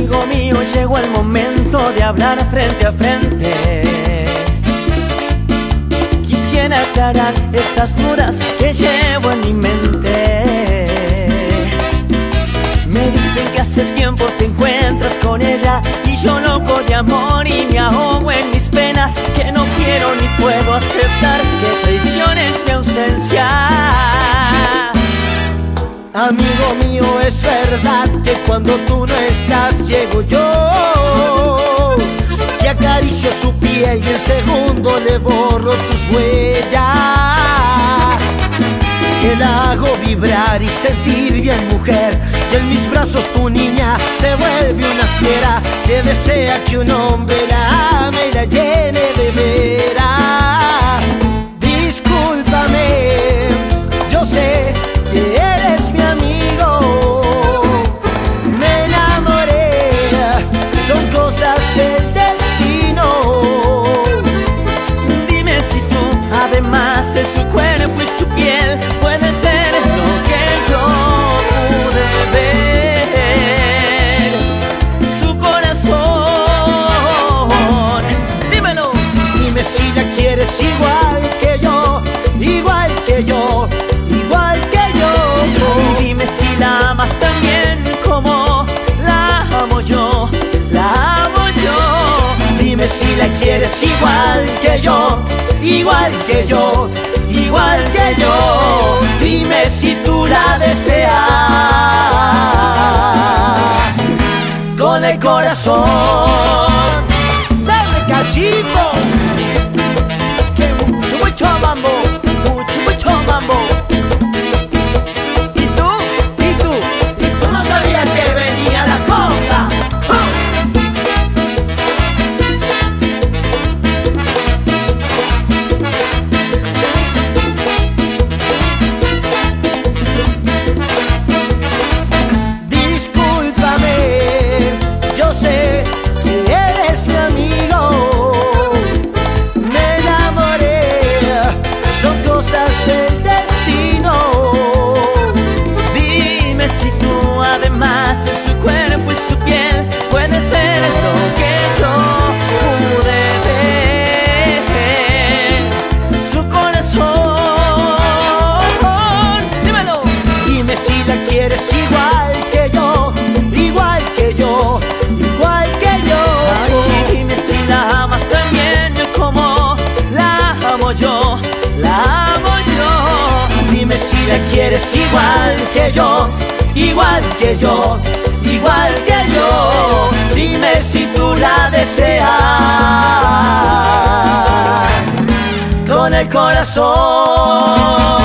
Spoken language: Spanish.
amigo mío, llegó el momento de hablar frente a frente. Quisiera aclarar estas dudas que llevo en mi mente. Me dicen que hace tiempo te encuentras con ella y yo loco de amor y me ahogo en mi Amigo mío, es verdad que cuando tú no estás llego yo. Y acaricio su piel y en segundo le borro tus huellas. Que la hago vibrar y sentir bien mujer. Y en mis brazos tu niña se vuelve una fiera. Que desea que un hombre la ame y la llene quieres igual que yo, igual que yo, igual que yo. Dime si tú la deseas con el corazón. Dale cachimbo, yo, la amo yo. Dime si la quieres igual que yo, igual que yo, igual que yo. Dime si tú la deseas con el corazón.